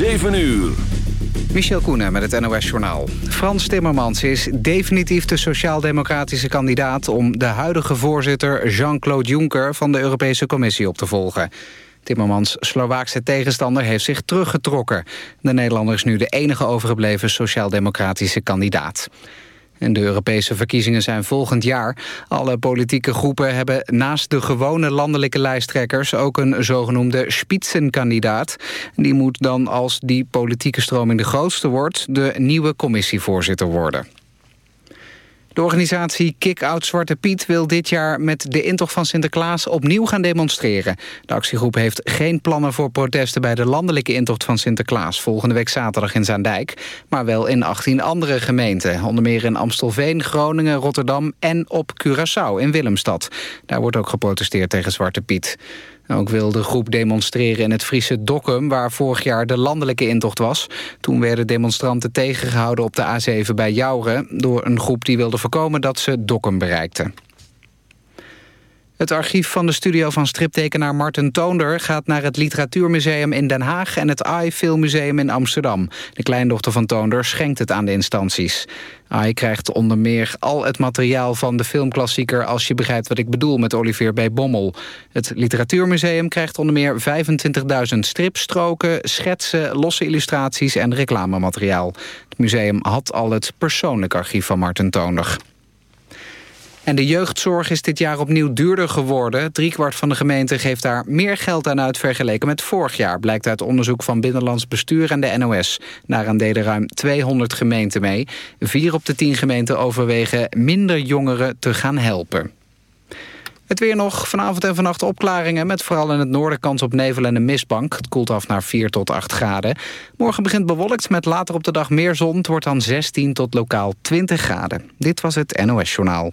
7 uur. Michel Koenen met het NOS-journaal. Frans Timmermans is definitief de sociaal-democratische kandidaat... om de huidige voorzitter Jean-Claude Juncker van de Europese Commissie op te volgen. Timmermans Slovaakse tegenstander heeft zich teruggetrokken. De Nederlander is nu de enige overgebleven sociaal-democratische kandidaat. En de Europese verkiezingen zijn volgend jaar. Alle politieke groepen hebben naast de gewone landelijke lijsttrekkers... ook een zogenoemde spitsenkandidaat. Die moet dan, als die politieke stroming de grootste wordt... de nieuwe commissievoorzitter worden. De organisatie Kick-Out Zwarte Piet wil dit jaar met de intocht van Sinterklaas opnieuw gaan demonstreren. De actiegroep heeft geen plannen voor protesten bij de landelijke intocht van Sinterklaas volgende week zaterdag in Zaandijk, maar wel in 18 andere gemeenten. Onder meer in Amstelveen, Groningen, Rotterdam en op Curaçao in Willemstad. Daar wordt ook geprotesteerd tegen Zwarte Piet. Ook wil de groep demonstreren in het Friese Dokkum... waar vorig jaar de landelijke intocht was. Toen werden demonstranten tegengehouden op de A7 bij Jouren... door een groep die wilde voorkomen dat ze Dokkum bereikten. Het archief van de studio van striptekenaar Martin Toonder... gaat naar het Literatuurmuseum in Den Haag... en het AI Filmmuseum in Amsterdam. De kleindochter van Toonder schenkt het aan de instanties. AI krijgt onder meer al het materiaal van de filmklassieker... als je begrijpt wat ik bedoel met Olivier B. Bommel. Het Literatuurmuseum krijgt onder meer 25.000 stripstroken... schetsen, losse illustraties en reclamemateriaal. Het museum had al het persoonlijk archief van Martin Toonder. En de jeugdzorg is dit jaar opnieuw duurder geworden. Driekwart van de gemeenten geeft daar meer geld aan uit vergeleken met vorig jaar. Blijkt uit onderzoek van Binnenlands Bestuur en de NOS. Daaraan deden ruim 200 gemeenten mee. Vier op de tien gemeenten overwegen minder jongeren te gaan helpen. Het weer nog. Vanavond en vannacht opklaringen... met vooral in het noorden kans op nevel en een mistbank. Het koelt af naar 4 tot 8 graden. Morgen begint bewolkt met later op de dag meer zon. Het wordt dan 16 tot lokaal 20 graden. Dit was het NOS Journaal.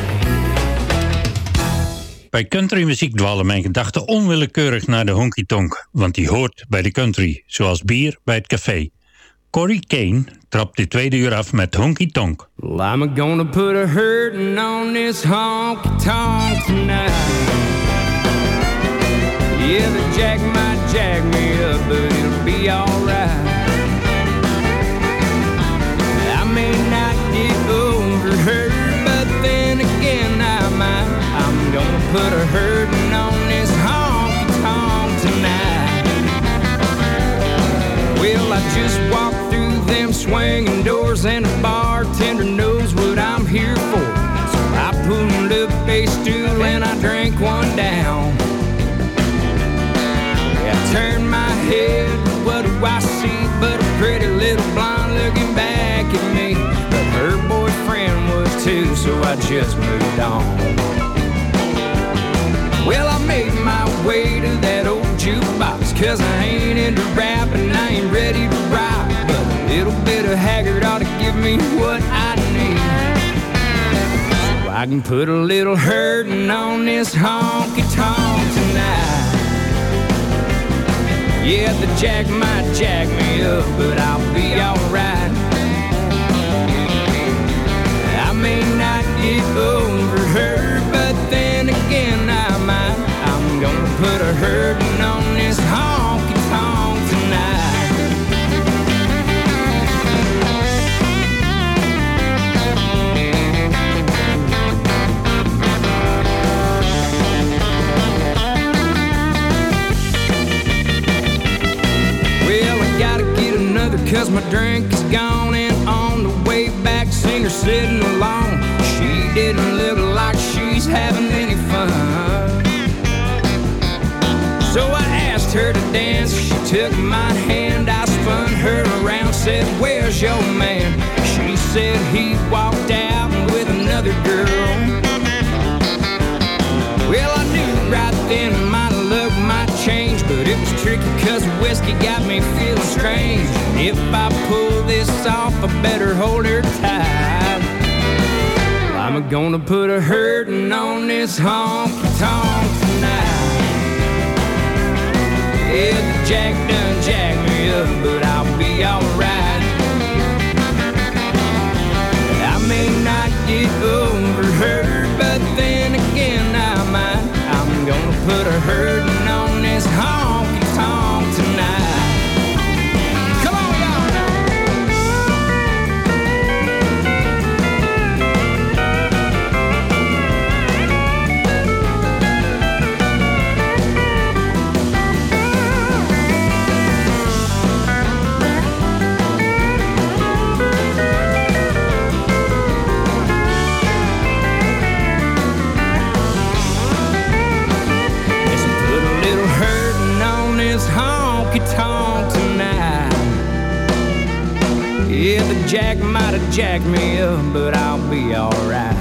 Bij countrymuziek dwalen mijn gedachten onwillekeurig naar de honky tonk, want die hoort bij de country, zoals bier bij het café. Corey Kane trapt dit tweede uur af met honky tonk. I'm gonna put a on this honky jack jack me. Put a hurtin' on this honky tonk tonight. Well, I just walked through them swinging doors, and the bartender knows what I'm here for. So I pulled up a stool and I drank one down. Yeah, I turned my head, what do I see but a pretty little blonde looking back at me? But her boyfriend was too, so I just moved on. Way to that old jukebox. Cause I ain't into rap and I ain't ready to rock. But a little bit of Haggard ought to give me what I need. So I can put a little hurtin' on this honky tonk tonight. Yeah, the jack might jack me up, but I'll be alright. I may not get over her, this honky tonk jack might have jacked me up, but I'll be alright.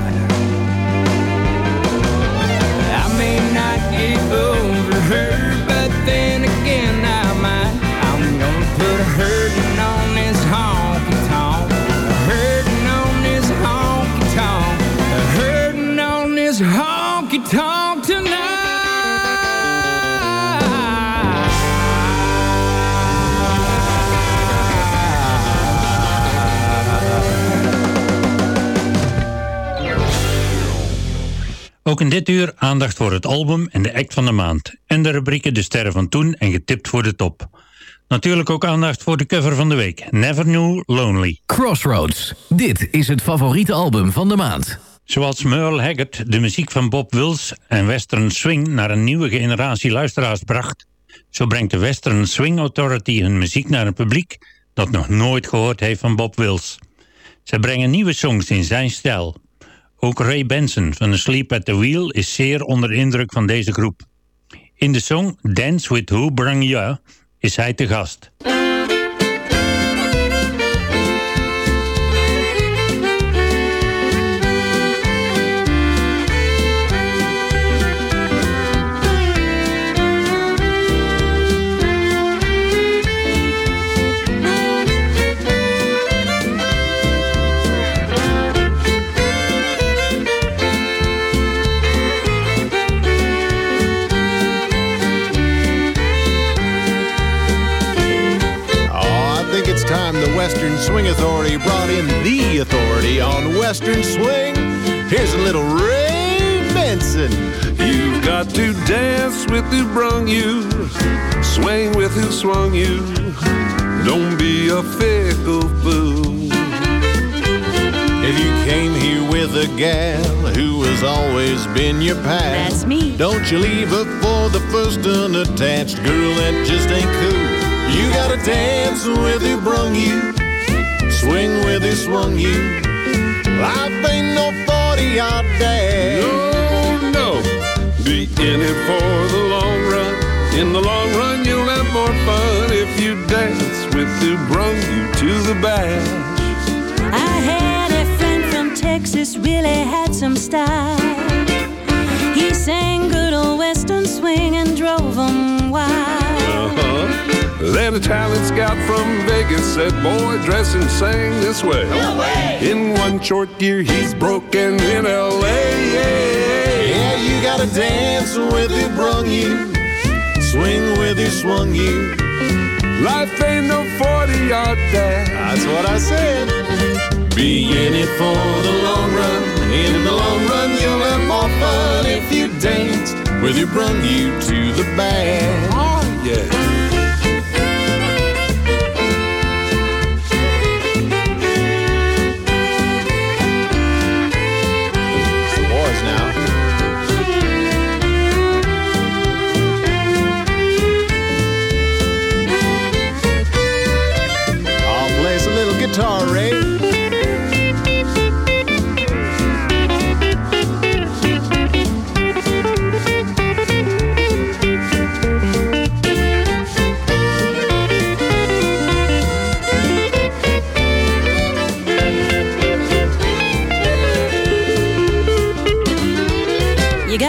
Ook in dit uur aandacht voor het album en de act van de maand. En de rubrieken De Sterren van Toen en Getipt voor de Top. Natuurlijk ook aandacht voor de cover van de week. Never Knew Lonely. Crossroads. Dit is het favoriete album van de maand. Zoals Merle Haggard de muziek van Bob Wills en Western Swing naar een nieuwe generatie luisteraars bracht, zo brengt de Western Swing Authority hun muziek naar een publiek dat nog nooit gehoord heeft van Bob Wills. Ze brengen nieuwe songs in zijn stijl. Ook Ray Benson van Sleep at the Wheel is zeer onder de indruk van deze groep. In de song Dance with Who Brung Ya is hij te gast. Authority brought in the authority on Western Swing. Here's a little Ray Benson. You've got to dance with who brung you, swing with who swung you. Don't be a fickle fool. If you came here with a gal who has always been your pal, That's me. Don't you leave her for the first unattached girl that just ain't cool. You gotta dance with who brung you, swing with who swung you. Life ain't no 40 yard dash. No, no. Be in it for the long run. In the long run, you'll have more fun if you dance with who brung you to the bash. I had a friend from Texas, really had some style. He sang good old Western swing and drove met a talent scout from Vegas. Said, boy, dress and sing this way. In one short year, he's broken in L.A. Yeah, you gotta dance with who brung you, swing with who swung you. Life ain't no 40 yard dash. That's what I said. Be in it for the long run. In the long run, you'll have more fun if you dance with who brung you to the band. Oh, yeah.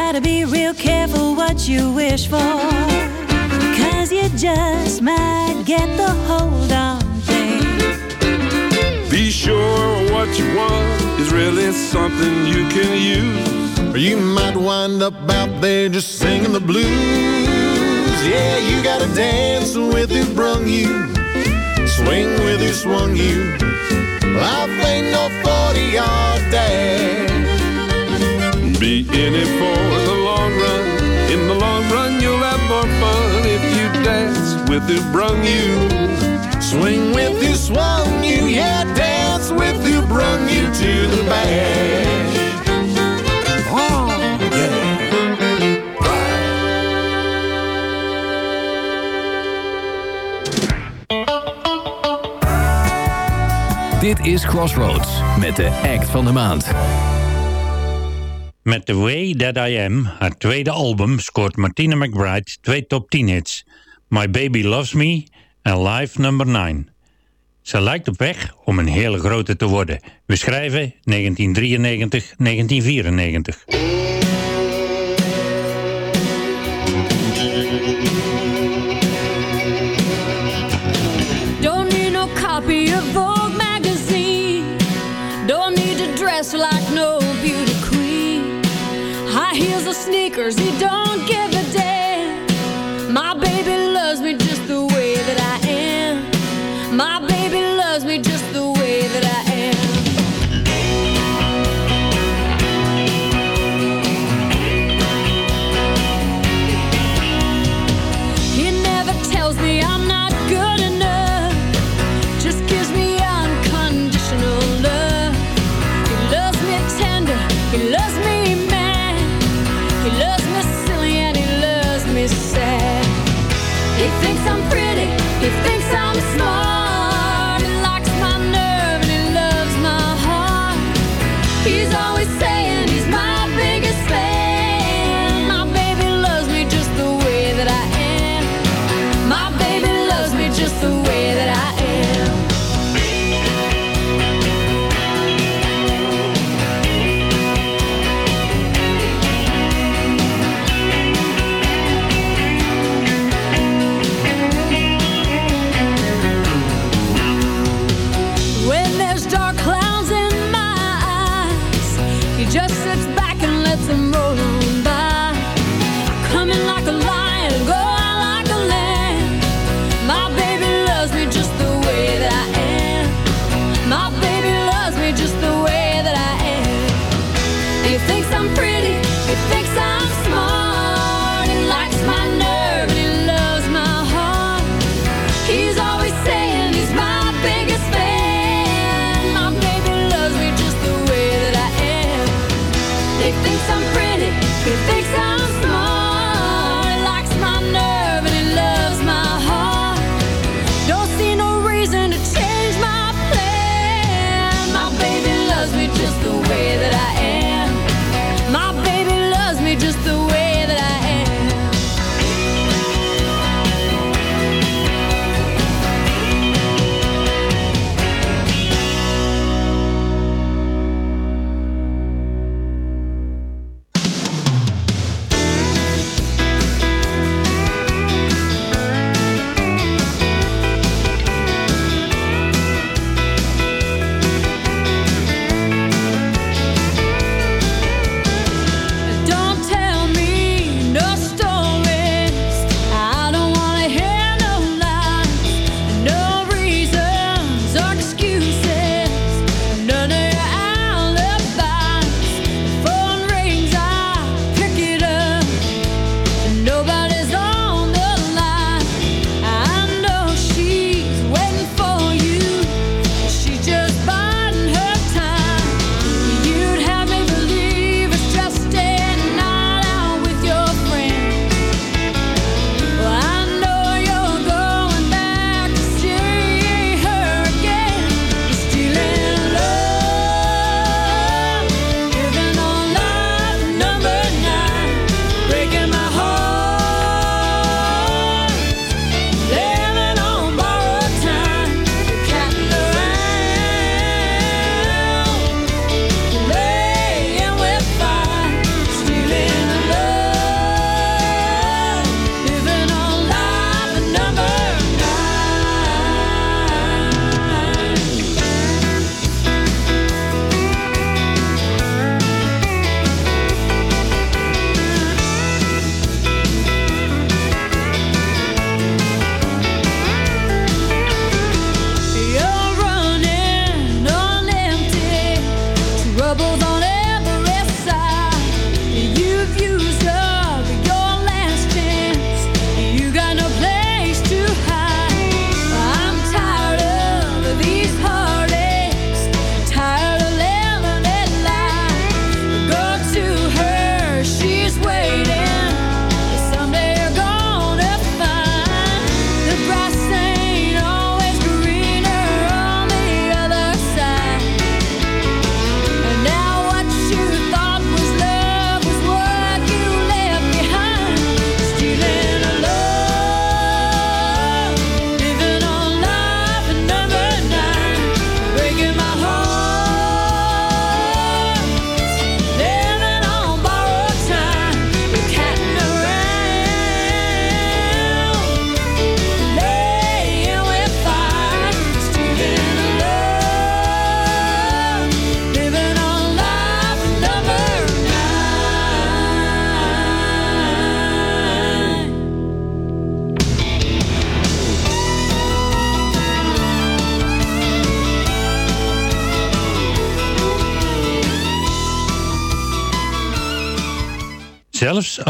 Gotta be real careful what you wish for. Cause you just might get the hold on things. Be sure what you want is really something you can use. Or you might wind up out there just singing the blues. Yeah, you gotta dance with who brung you, swing with who swung you. Life ain't no 40 yard dash. Be in it for the long run. In the long run, you'll have more fun if you dance with who brung you. Swing with who swung you, yeah, dance with who brung you to the bash. Oh, yeah. Dit is Crossroads met de act van de maand. Met The Way That I Am, haar tweede album, scoort Martina McBride twee top 10 hits. My Baby Loves Me en Live Number 9. Ze lijkt op weg om een hele grote te worden. We schrijven 1993-1994. Sneakers, he don't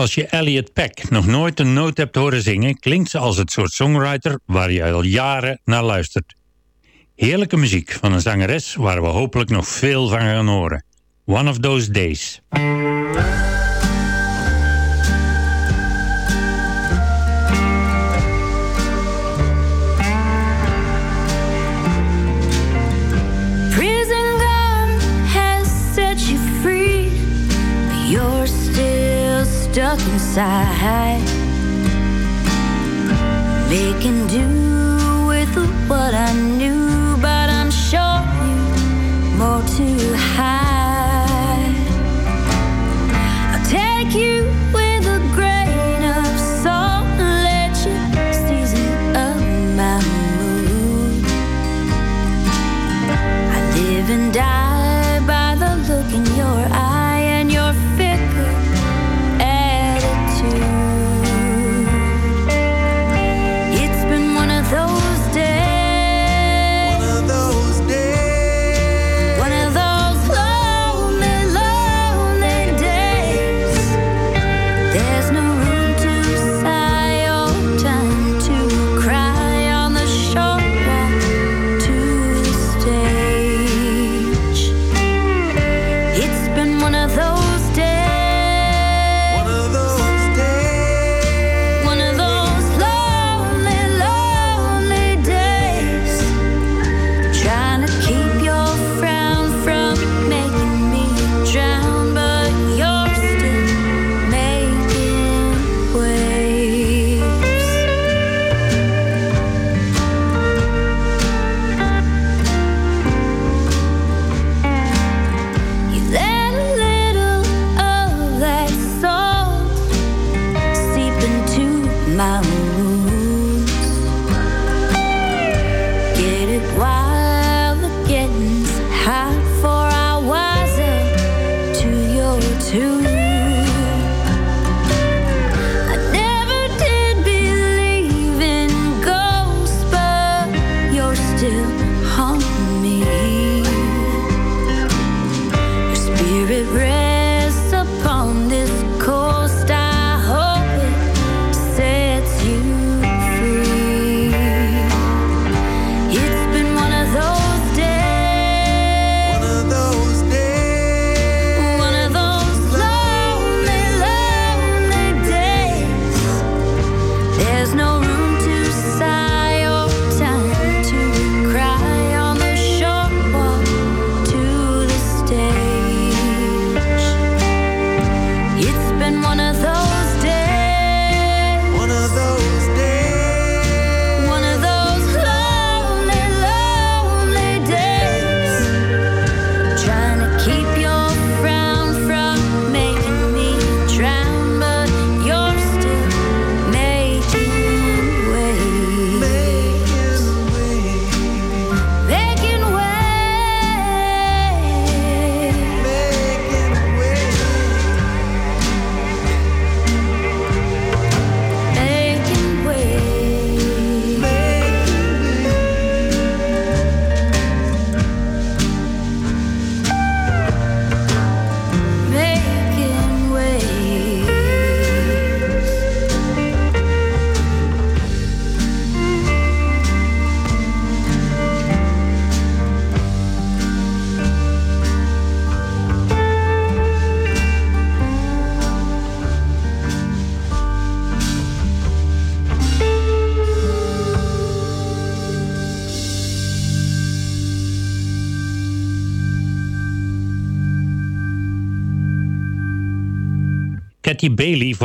Als je Elliot Peck nog nooit een noot hebt horen zingen... klinkt ze als het soort songwriter waar je al jaren naar luistert. Heerlijke muziek van een zangeres waar we hopelijk nog veel van gaan horen. One of those days. stuck inside. Making do with what I knew, but I'm sure you more to hide.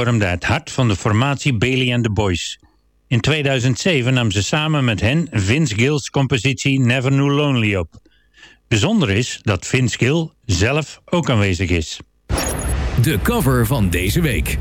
vormde het hart van de formatie Bailey and the Boys. In 2007 nam ze samen met hen Vince Gill's compositie Never Knew Lonely op. Bijzonder is dat Vince Gill zelf ook aanwezig is. De cover van deze week.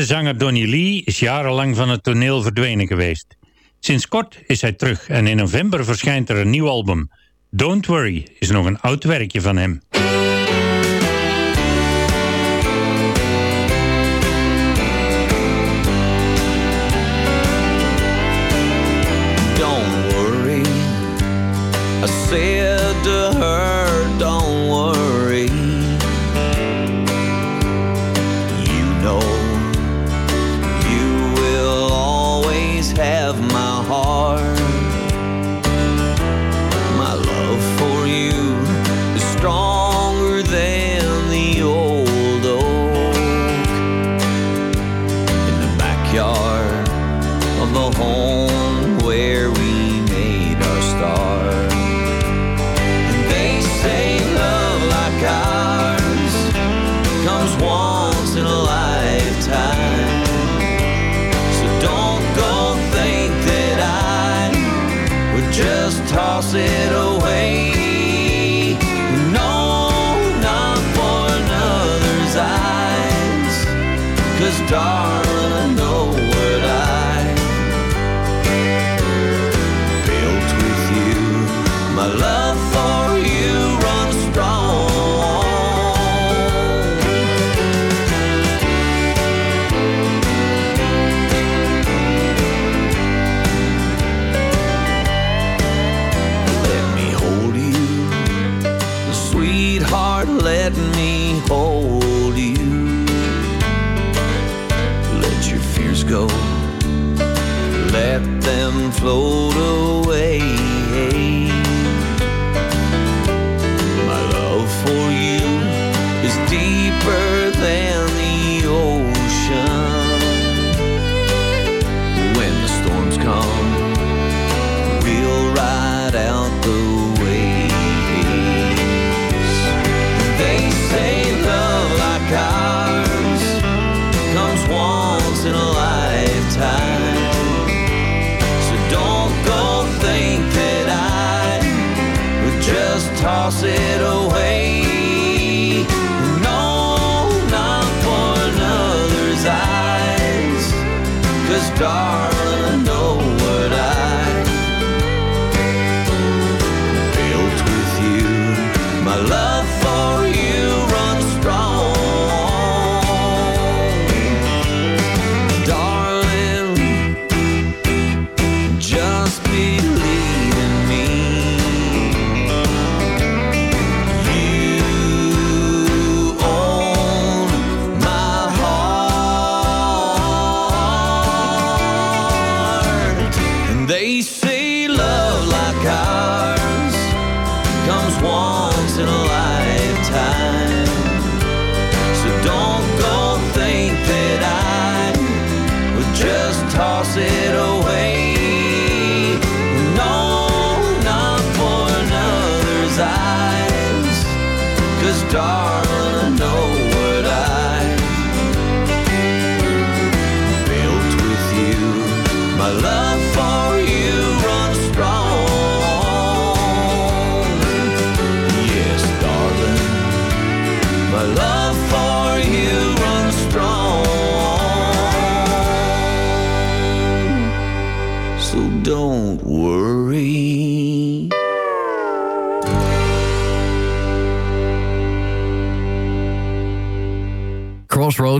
Britse zanger Donny Lee is jarenlang van het toneel verdwenen geweest. Sinds kort is hij terug en in november verschijnt er een nieuw album. Don't Worry is nog een oud werkje van hem.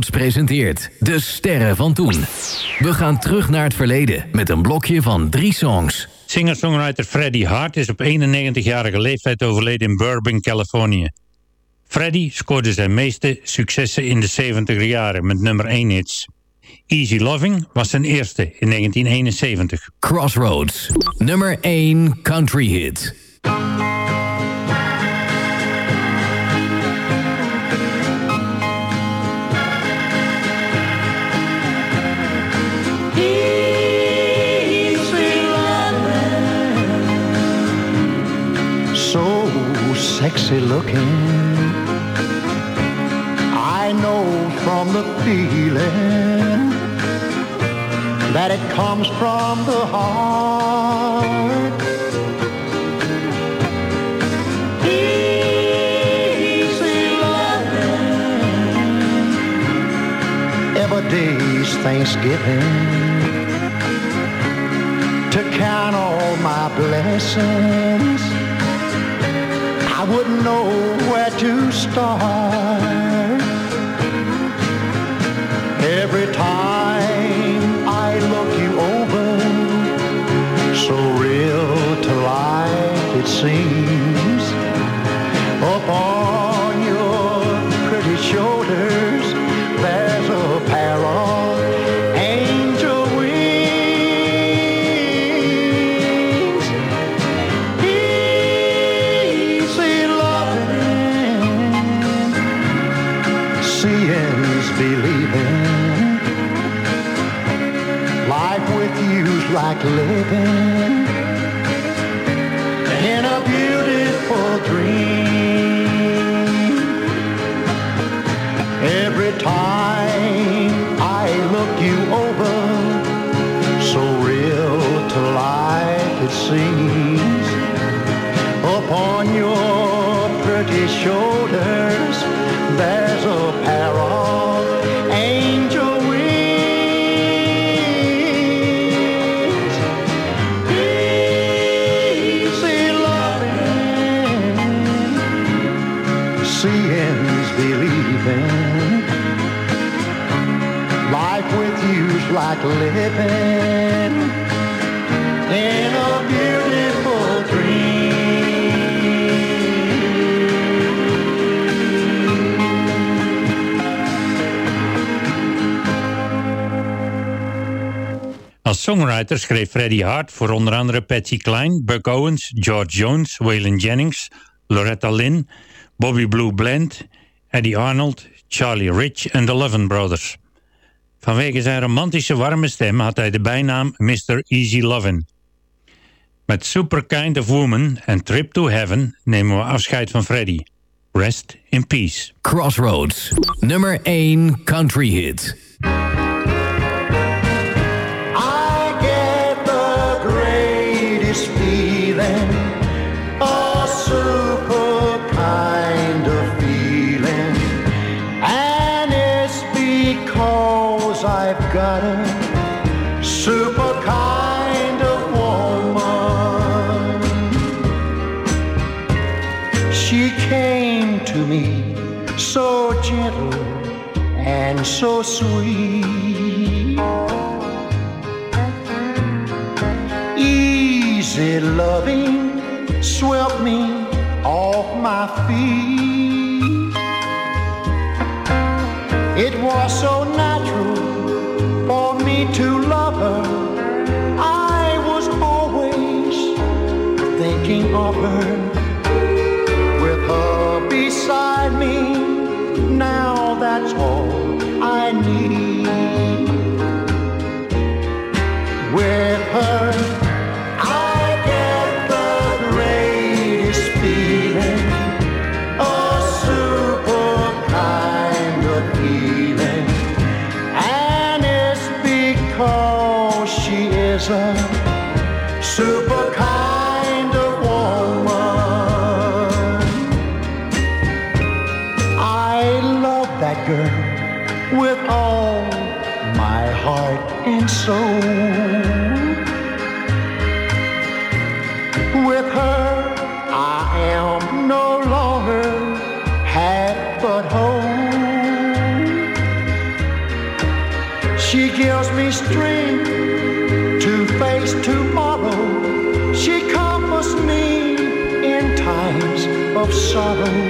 Presenteert De Sterren van Toen. We gaan terug naar het verleden met een blokje van drie songs. Singer-songwriter Freddie Hart is op 91-jarige leeftijd overleden in Burbank, Californië. Freddie scoorde zijn meeste successen in de 70er jaren met nummer 1 hits. Easy Loving was zijn eerste in 1971. Crossroads, nummer 1 country hit. sexy looking. I know from the feeling that it comes from the heart. Easy loving. Every day's Thanksgiving to count all my blessings wouldn't know where to start. Every time I look you over, so shoulders, there's a pair of angel wings. Easy loving, seeing's believing. Life with you's like living. Als songwriter schreef Freddie Hart voor onder andere Patsy Cline, Buck Owens, George Jones, Waylon Jennings, Loretta Lynn, Bobby Blue Bland, Eddie Arnold, Charlie Rich en de Lovin' Brothers. Vanwege zijn romantische warme stem had hij de bijnaam Mr. Easy Lovin'. Met Super Kind of Woman en Trip to Heaven nemen we afscheid van Freddie. Rest in peace. Crossroads, nummer 1 country hit. So sweet. Easy loving swept me off my feet. It was so natural for me to love her. I was always thinking of her. With her beside me, now that's all she sorrow.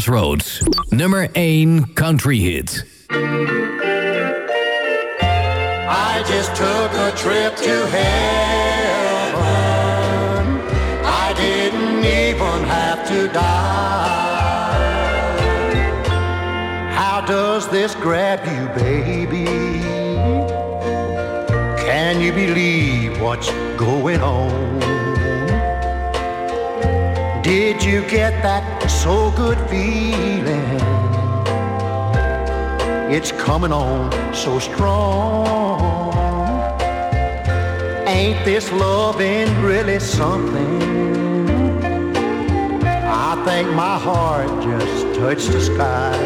Crossroads, nummer 1 country hit. I just took a trip to heaven. I didn't even have to die. How does this grab you, baby? Can you believe what's going on? Did you get that so good feeling? It's coming on so strong. Ain't this loving really something? I think my heart just touched the sky.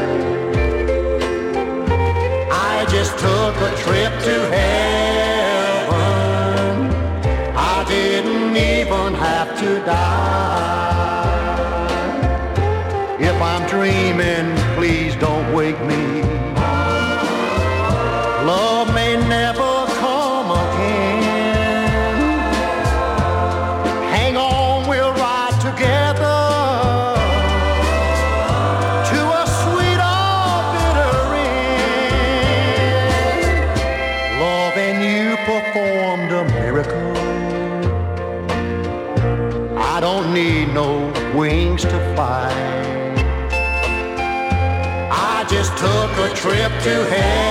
I just took a trip to heaven. I didn't even have to die. Dreaming, please don't wake me. To heaven.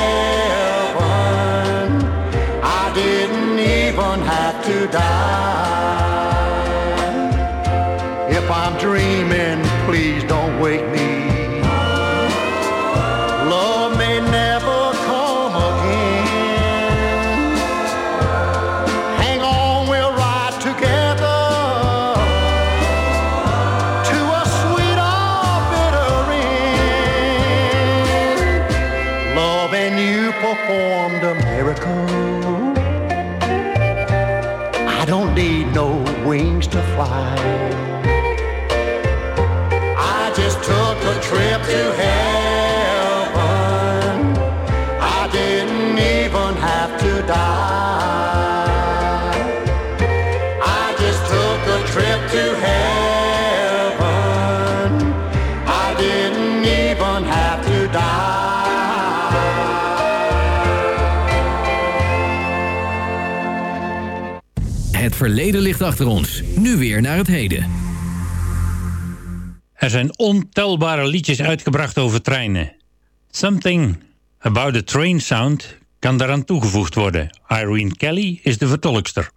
verleden ligt achter ons. Nu weer naar het heden. Er zijn ontelbare liedjes uitgebracht over treinen. Something about the train sound kan daaraan toegevoegd worden. Irene Kelly is de vertolkster.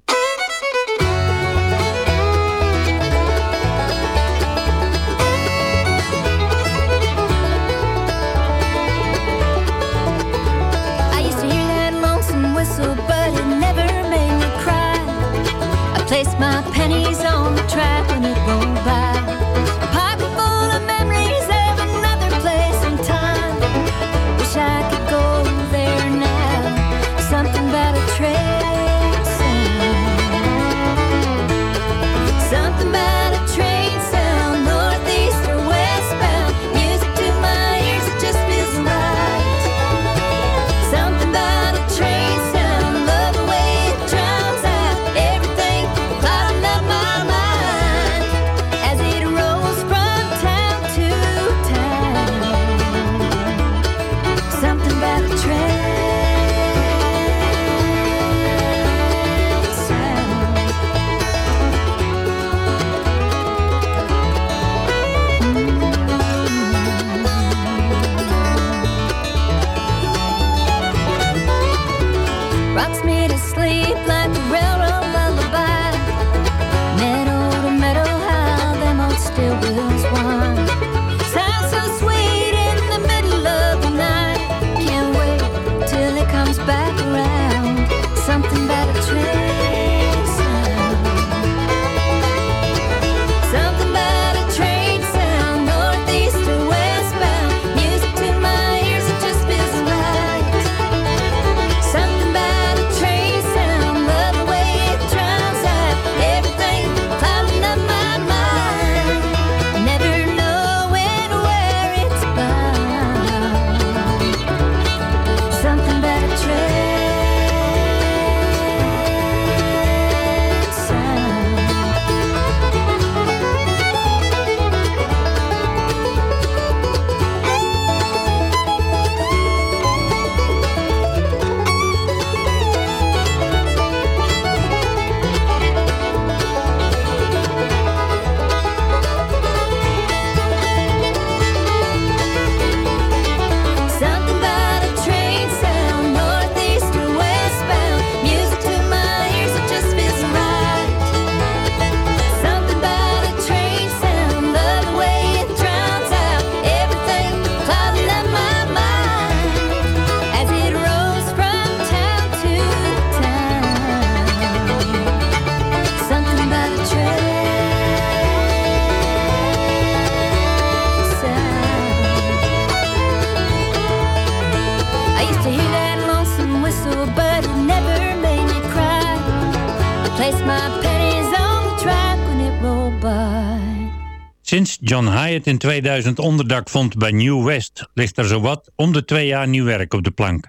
in 2000 onderdak vond bij New West, ligt er zowat om de twee jaar nieuw werk op de plank.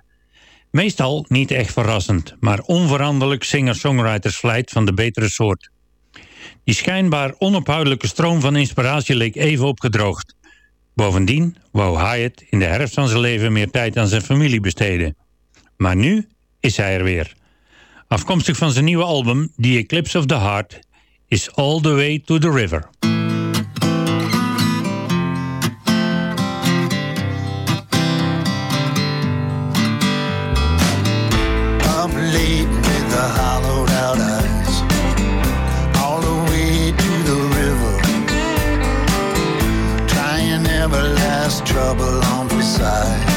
Meestal niet echt verrassend, maar onveranderlijk singer-songwriters vlijt van de betere soort. Die schijnbaar onophoudelijke stroom van inspiratie leek even opgedroogd. Bovendien wou Hyatt in de herfst van zijn leven meer tijd aan zijn familie besteden. Maar nu is hij er weer. Afkomstig van zijn nieuwe album The Eclipse of the Heart is All the Way to the River. Trouble on the sides.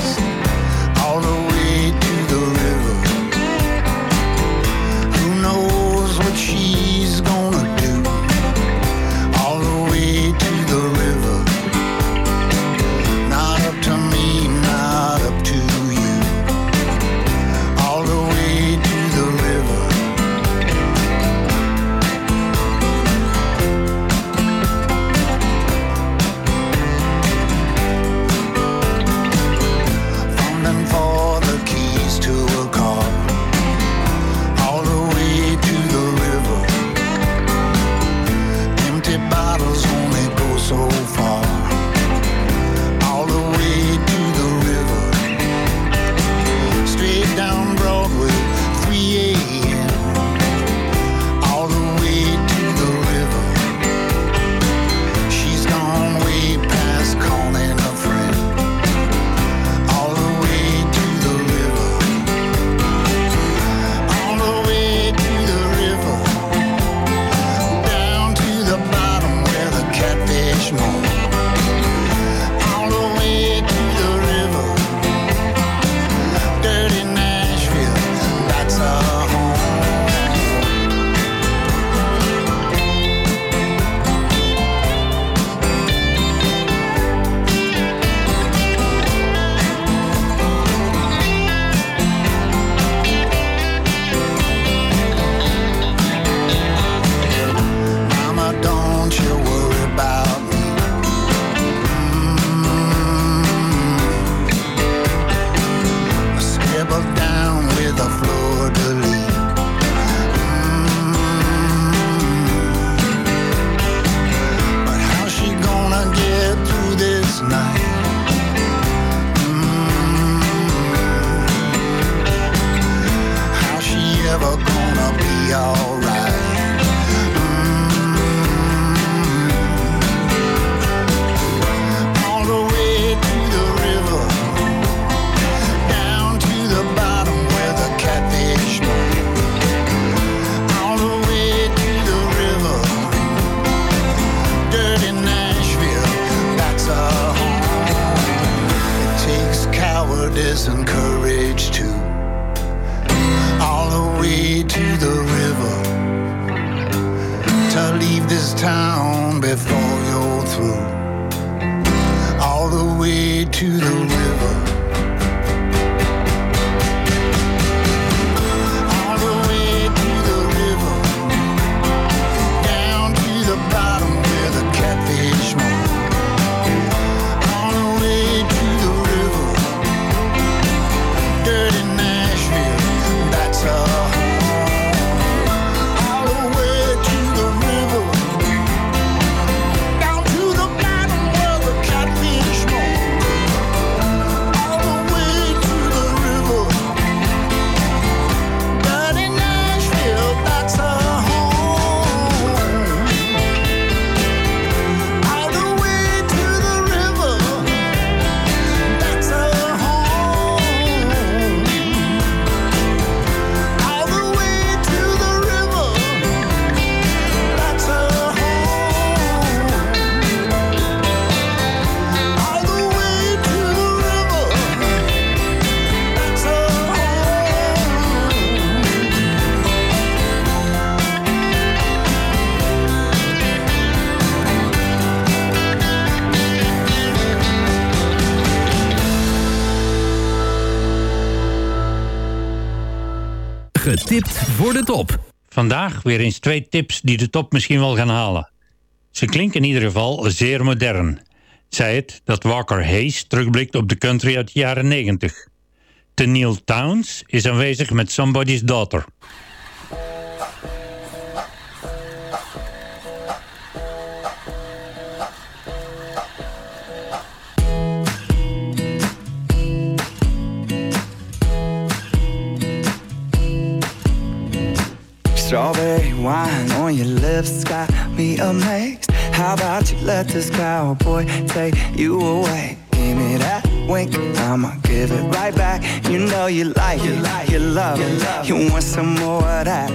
Getipt voor de top. Vandaag weer eens twee tips die de top misschien wel gaan halen. Ze klinken in ieder geval zeer modern. Zij het dat Walker Hayes terugblikt op de country uit de jaren 90. Neil Towns is aanwezig met Somebody's Daughter. Strawberry wine on your lips got me amazed. How about you let this cowboy take you away? Give me that wink, I'ma give it right back. You know you like it, you love it, you want some more of that.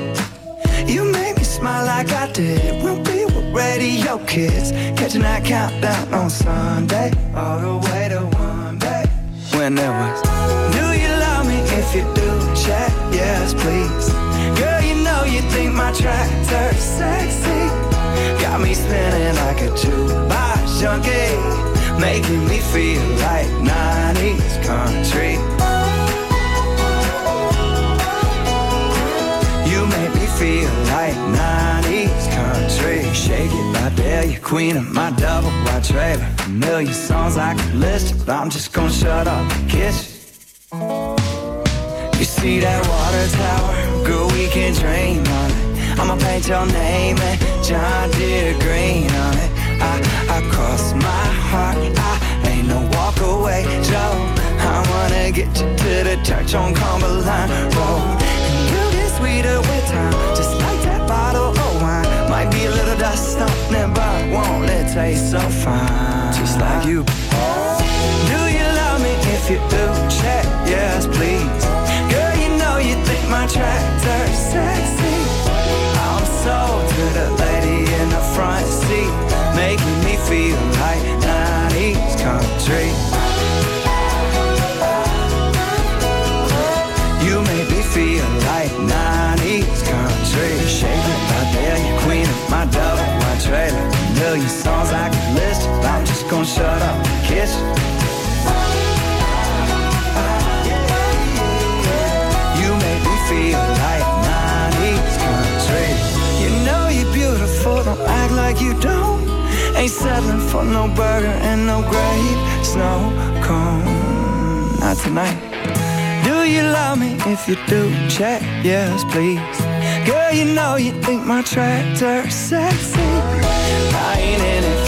You make me smile like I did when we were radio kids catching that countdown on Sunday, all the way to one day. When was, do you love me? If you do, check yes, please. Tractor's sexy. Got me spinning like a jukebox junkie, making me feel like 90s country. You make me feel like 90s country. Shake it, my dare you queen of my double wide trailer. A million songs I could list, but I'm just gonna shut up and kiss you. You see that water tower? Girl, we can it. I'ma paint your name and John Deere green on it. I, I cross my heart, I ain't no walk away, Joe. I wanna get you to the church on Cumberland Road. And you get sweeter with time, just like that bottle of wine. Might be a little dust on it, but won't it taste so fine? Just like you. Do you love me? If you do, check yes, please. Girl, you know you think my tractor's sexy. I'm to the lady in the front seat, making me feel like 90s country. You make me feel like 90s country. Shake it out there, you queen of my double wide trailer. Million songs I could list, but I'm just gonna shut up and kiss you. Make me feel like act like you don't. Ain't settling for no burger and no grape, snow cone. Not tonight. Do you love me? If you do, check yes, please. Girl, you know you think my tractor's sexy. I ain't in it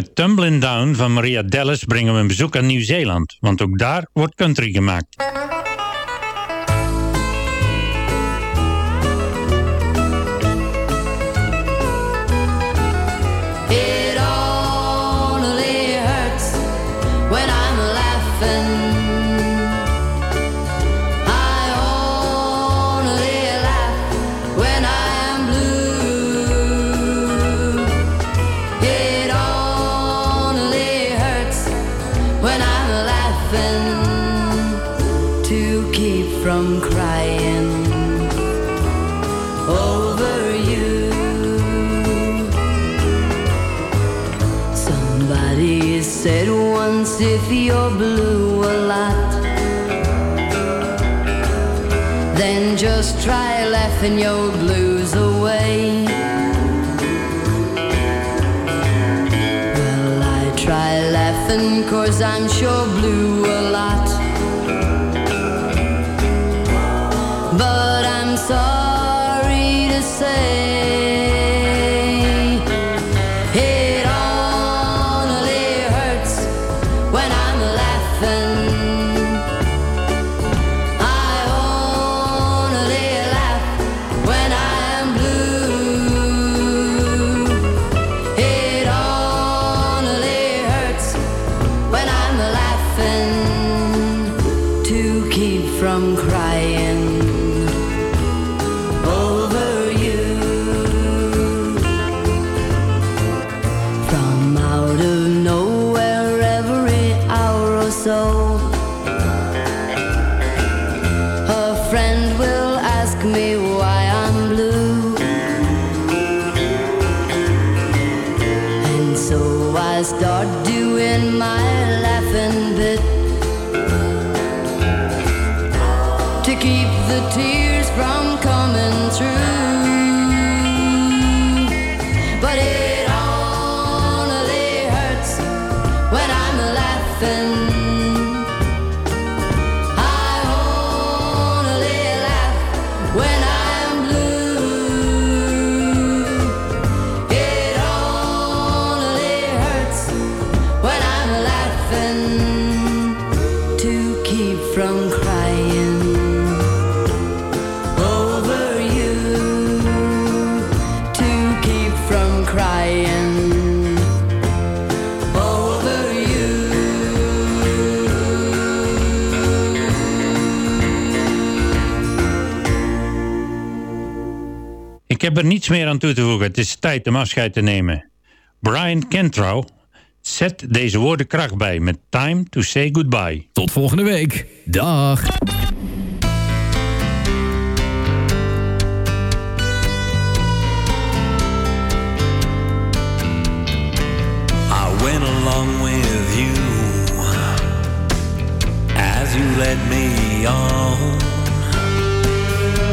Met Tumblin' Down van Maria Dallas brengen we een bezoek aan Nieuw-Zeeland, want ook daar wordt country gemaakt. Laughing your blues away. Well, I try laughing cause I'm sure blue a lot. Ik heb er niets meer aan toe te voegen. Het is tijd om afscheid te nemen. Brian Kentrow zet deze woorden kracht bij met Time to Say Goodbye. Tot volgende week. Dag. I went along with you as you led me on.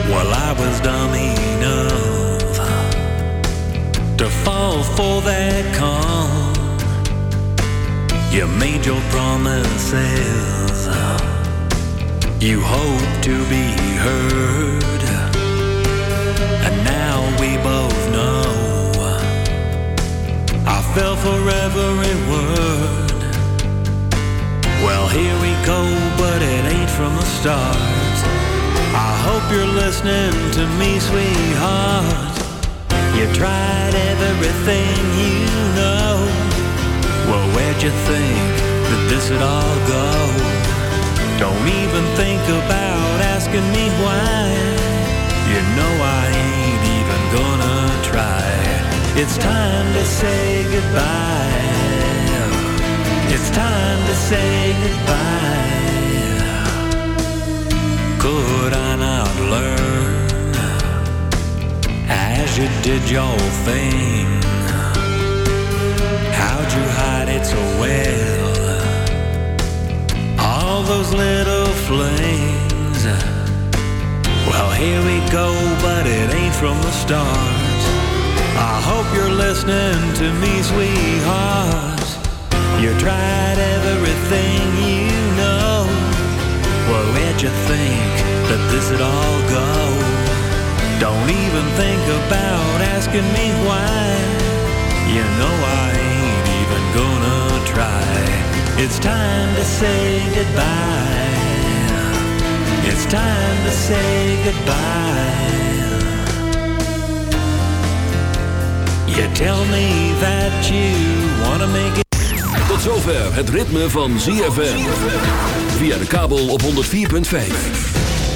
Well, I was dumb for that con. You made your promises, you hope to be heard, and now we both know. I fell for every word. Well, here we go, but it ain't from the start. I hope you're listening to me, sweetheart. You tried everything you know. Well, where'd you think that this would all go? Don't even think about asking me why. You know I ain't even gonna try. It's time to say goodbye. It's time to say goodbye. Could I not learn as you did your thing? How'd you hide it so well? All those little flings. Well, here we go, but it ain't from the start. I hope you're listening to me, sweetheart. You tried everything you know. Well, where'd you think that this would all go? Don't even think about asking me why. You know I ain't even gonna try. It's time to say goodbye. It's time to say goodbye. You tell me that you wanna make it. Tot zover het ritme van ZFM. Via de kabel op 104.5.